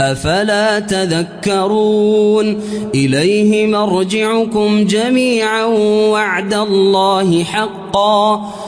أفلا تذكرون؟ إليه مرجعكم جميعا وعد الله حقا.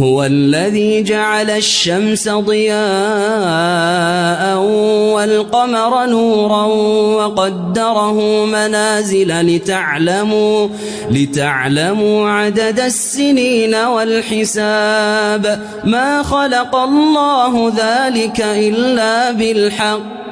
هو الذي جعل الشمس ضياء والقمر نورا وقدره منازل لتعلموا لتعلموا عدد السنين والحساب ما خلق الله ذلك إلا بالحق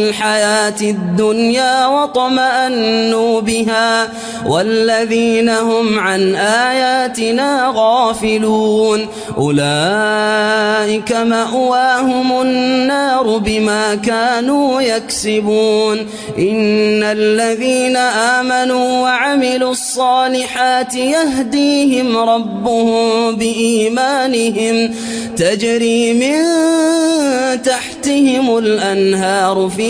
بالحياة الدنيا وطمأنوا بها والذين هم عن آياتنا غافلون. أولئك مأواهم النار بما كانوا يكسبون. إن الذين آمنوا وعملوا الصالحات يهديهم ربهم بإيمانهم. تجري من تحتهم الأنهار في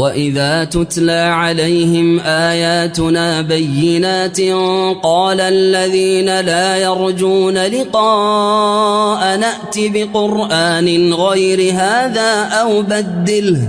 وإذا تتلى عليهم آياتنا بينات قال الذين لا يرجون لقاء نأت بقرآن غير هذا أو بدله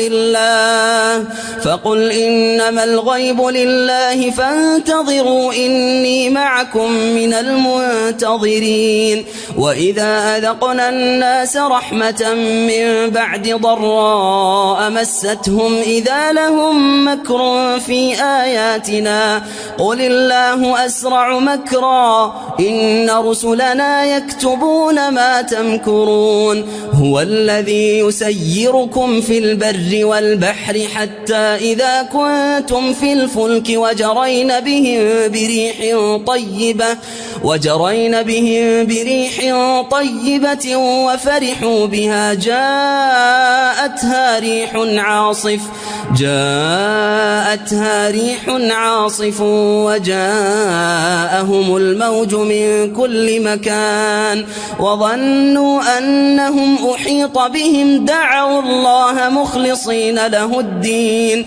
لله. فقل إنما الغيب لله فانتظروا إني معكم من المنتظرين. وإذا أذقنا الناس رحمة من بعد ضراء مستهم إذا لهم مكر في آياتنا قل الله أسرع مكرا إن رسلنا يكتبون ما تمكرون. هو الذي يسيركم في البر والبحر حتى إذا كنتم في الفلك وجرين بهم بريح طيبة وجرين بهم بريح طيبة وفرحوا بها جاءتها ريح عاصف. جاءتها ريح عاصف وجاءهم الموج من كل مكان وظنوا أنهم أحيط بهم دعوا الله مخلصين له الدين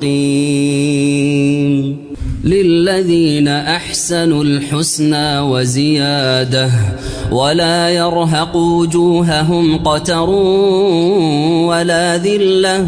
للذين أحسنوا الحسنى وزيادة ولا يرهق وجوههم قتر ولا ذلة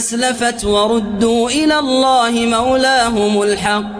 أسلفت وردوا إلى الله مولاهم الحق.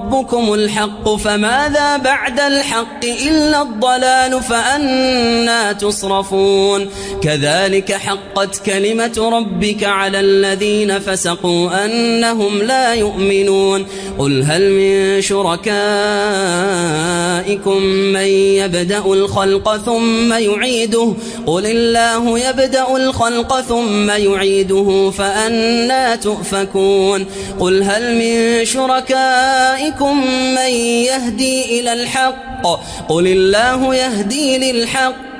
ربكم الحق فماذا بعد الحق إلا الضلال فأنا تصرفون كذلك حقت كلمة ربك على الذين فسقوا أنهم لا يؤمنون. قل هل من شركائكم من يبدأ الخلق ثم يعيده؟ قل الله يبدأ الخلق ثم يعيده فأنا تؤفكون. قل هل من شركائكم من يهدي إلى الحق؟ قل الله يهدي للحق.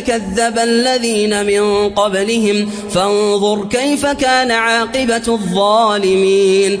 كذب الذين من قبلهم فانظر كيف كان عاقبة الظالمين.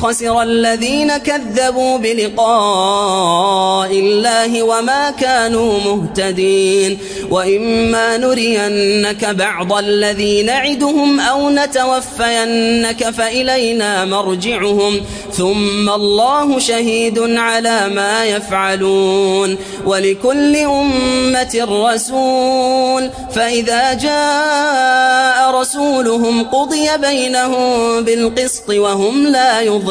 خسر الذين كذبوا بلقاء الله وما كانوا مهتدين وإما نرينك بعض الذي نعدهم أو نتوفينك فإلينا مرجعهم ثم الله شهيد على ما يفعلون ولكل أمة رسول فإذا جاء رسولهم قضي بينهم بالقسط وهم لا يظلمون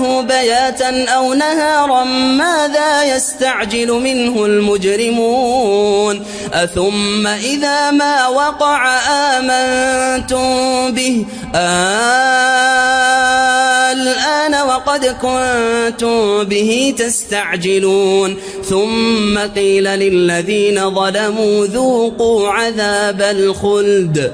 بياتا أو نهارا ماذا يستعجل منه المجرمون أثم إذا ما وقع آمنتم به الآن وقد كنتم به تستعجلون ثم قيل للذين ظلموا ذوقوا عذاب الخلد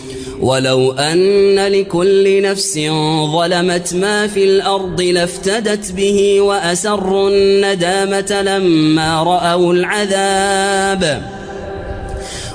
ولو أن لكل نفس ظلمت ما في الأرض لافتدت به وأسروا الندامة لما رأوا العذاب.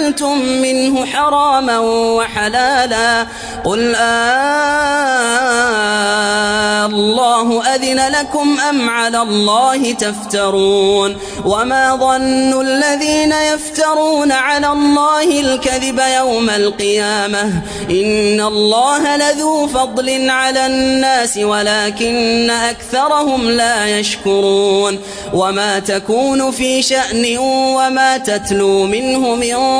جعلتم منه حراما وحلالا قل آه الله أذن لكم أم على الله تفترون وما ظن الذين يفترون على الله الكذب يوم القيامة إن الله لذو فضل على الناس ولكن أكثرهم لا يشكرون وما تكون في شأن وما تتلو منه من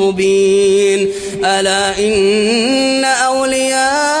مبين. ألا إن أولياء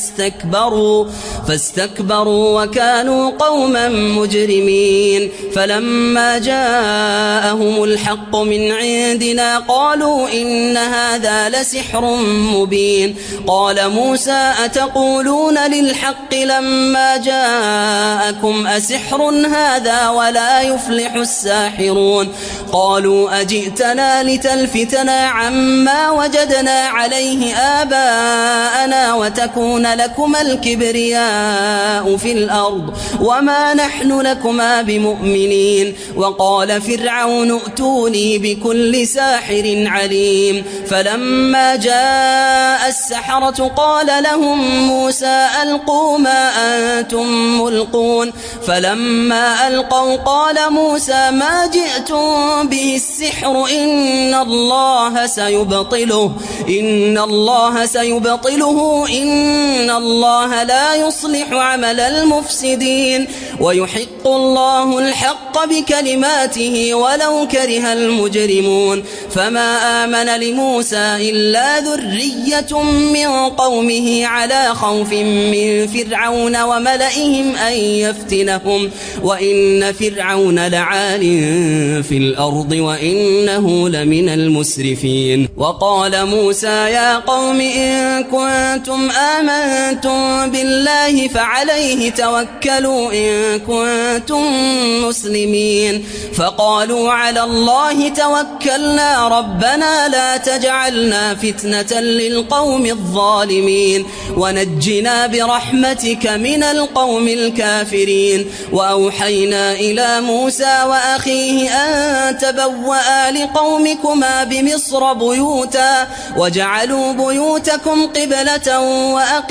فاستكبروا فاستكبروا وكانوا قوما مجرمين فلما جاءهم الحق من عندنا قالوا إن هذا لسحر مبين قال موسى أتقولون للحق لما جاءكم أسحر هذا ولا يفلح الساحرون قالوا أجئتنا لتلفتنا عما وجدنا عليه آباءنا وتكون لكما الكبرياء في الأرض وما نحن لكما بمؤمنين وقال فرعون ائتوني بكل ساحر عليم فلما جاء السحرة قال لهم موسى ألقوا ما أنتم ملقون فلما ألقوا قال موسى ما جئتم به السحر إن الله سيبطله إن الله سيبطله إن الله لا يصلح عمل المفسدين ويحق الله الحق بكلماته ولو كره المجرمون فما آمن لموسى إلا ذرية من قومه على خوف من فرعون وملئهم أن يفتنهم وإن فرعون لعال في الأرض وإنه لمن المسرفين وقال موسى يا قوم إن كنتم آمنتم بالله فعليه توكلوا إن كنتم مسلمين فقالوا على الله توكلنا ربنا لا تجعلنا فتنة للقوم الظالمين ونجنا برحمتك من القوم الكافرين وأوحينا إلى موسى وأخيه أن تبوأ لقومكما بمصر بيوتا وجعلوا بيوتكم قبلة وأقيموا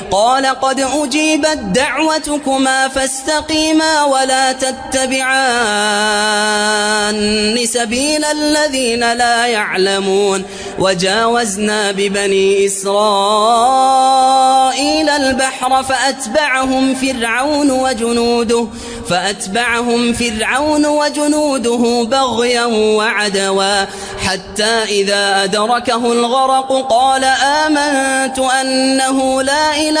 قال قد أجيبت دعوتكما فاستقيما ولا تتبعان سبيل الذين لا يعلمون. وجاوزنا ببني إسرائيل البحر فأتبعهم فرعون وجنوده فأتبعهم فرعون وجنوده بغيا وعدوا. حتى إذا أدركه الغرق قال آمنت أنه لا إله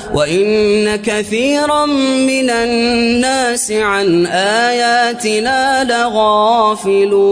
وإن كثيرا من الناس عن آياتنا لغافلون.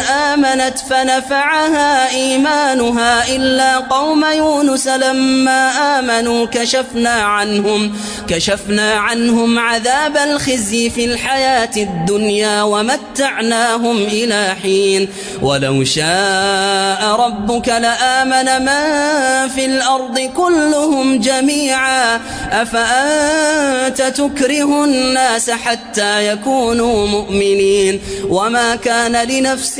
آمنت فنفعها إيمانها إلا قوم يونس لما آمنوا كشفنا عنهم كشفنا عنهم عذاب الخزي في الحياة الدنيا ومتعناهم إلى حين ولو شاء ربك لآمن من في الأرض كلهم جميعا أفأنت تكره الناس حتى يكونوا مؤمنين وما كان لنفس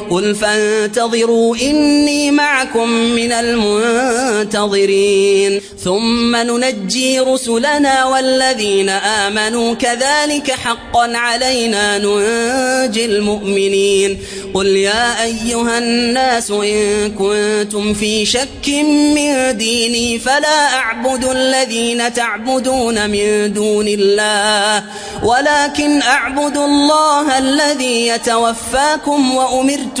قل فانتظروا إني معكم من المنتظرين. ثم ننجي رسلنا والذين آمنوا كذلك حقا علينا ننجي المؤمنين. قل يا أيها الناس إن كنتم في شك من ديني فلا أعبد الذين تعبدون من دون الله ولكن أعبد الله الذي يتوفاكم وأمرت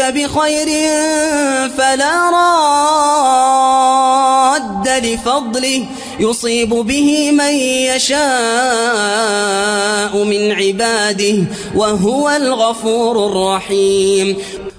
بخير فلا راد لفضله. يصيب به من يشاء من عباده وهو الغفور الرحيم.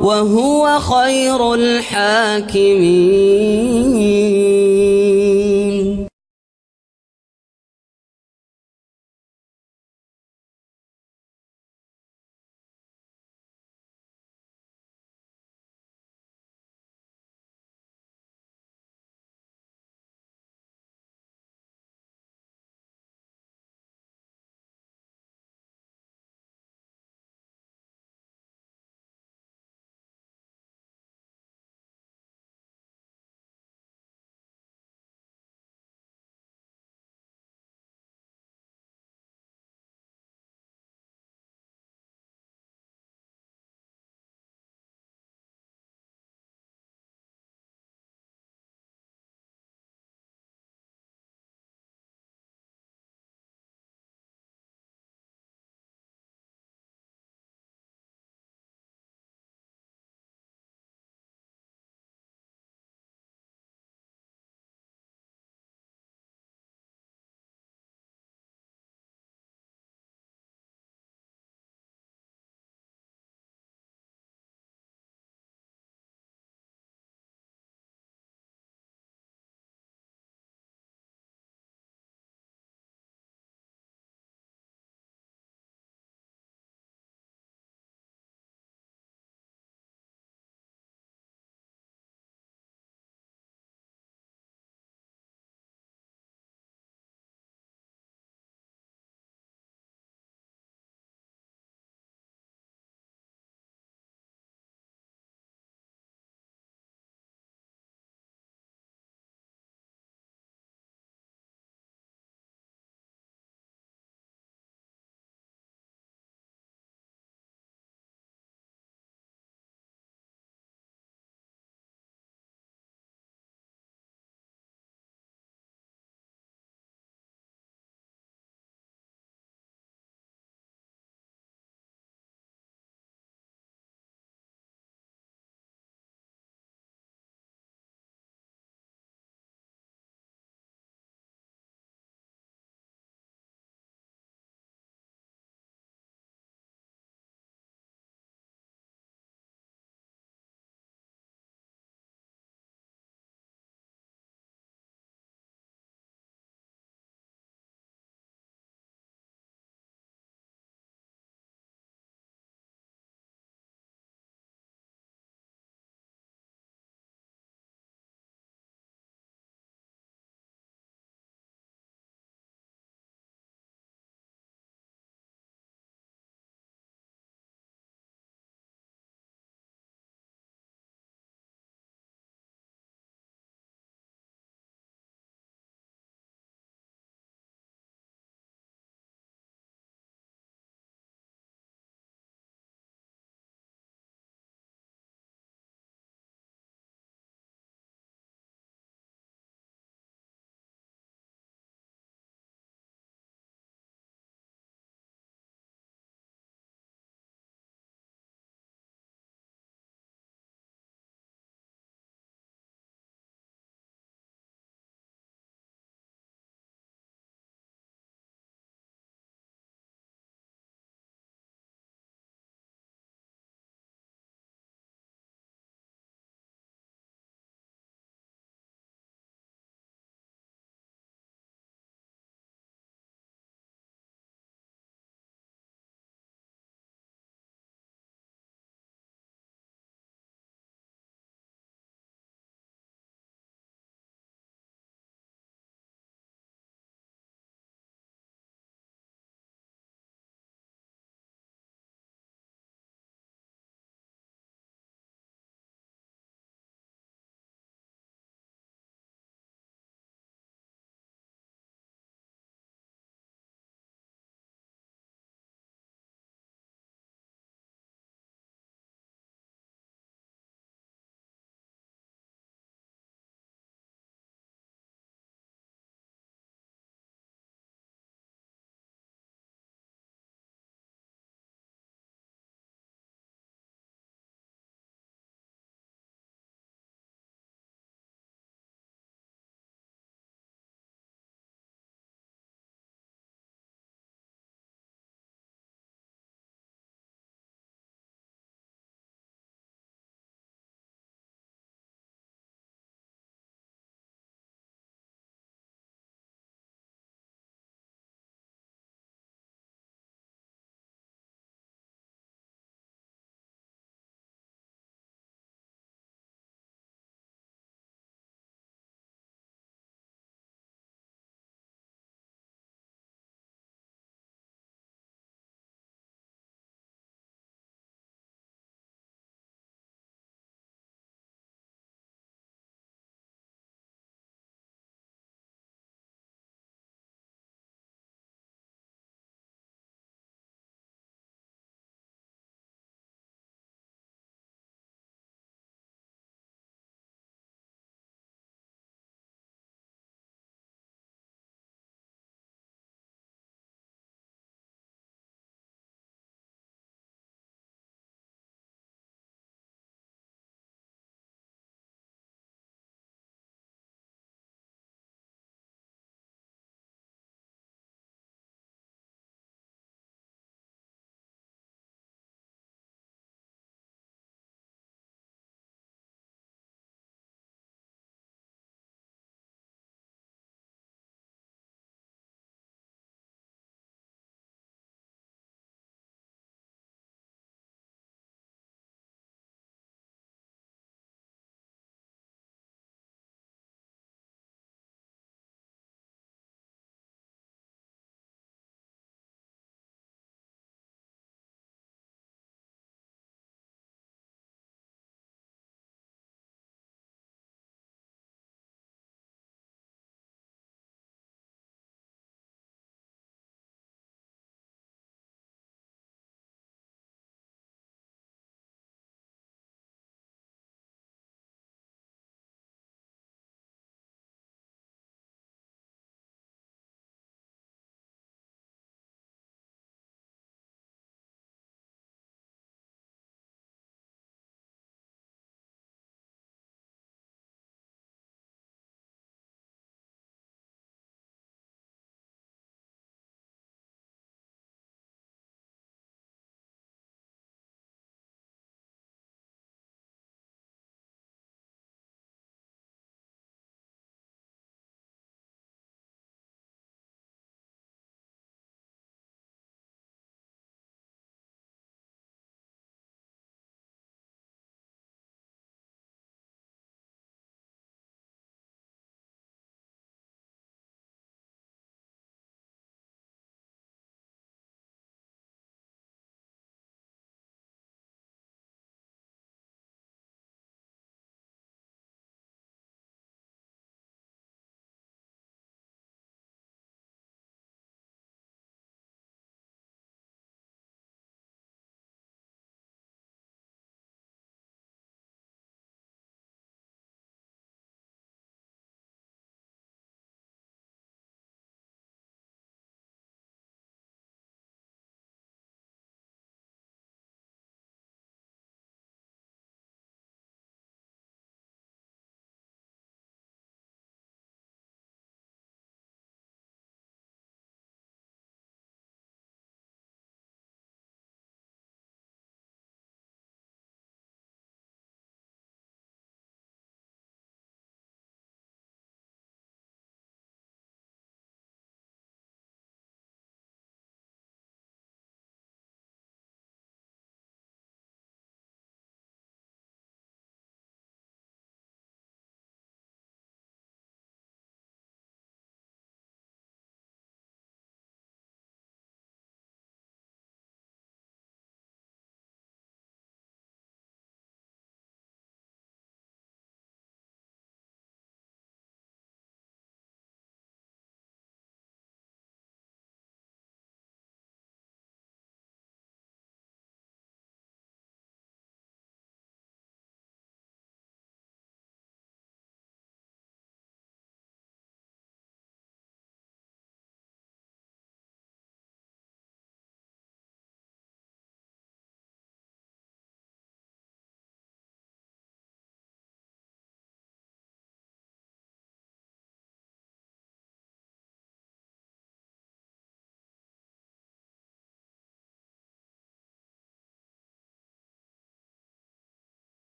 وهو خير الحاكمين.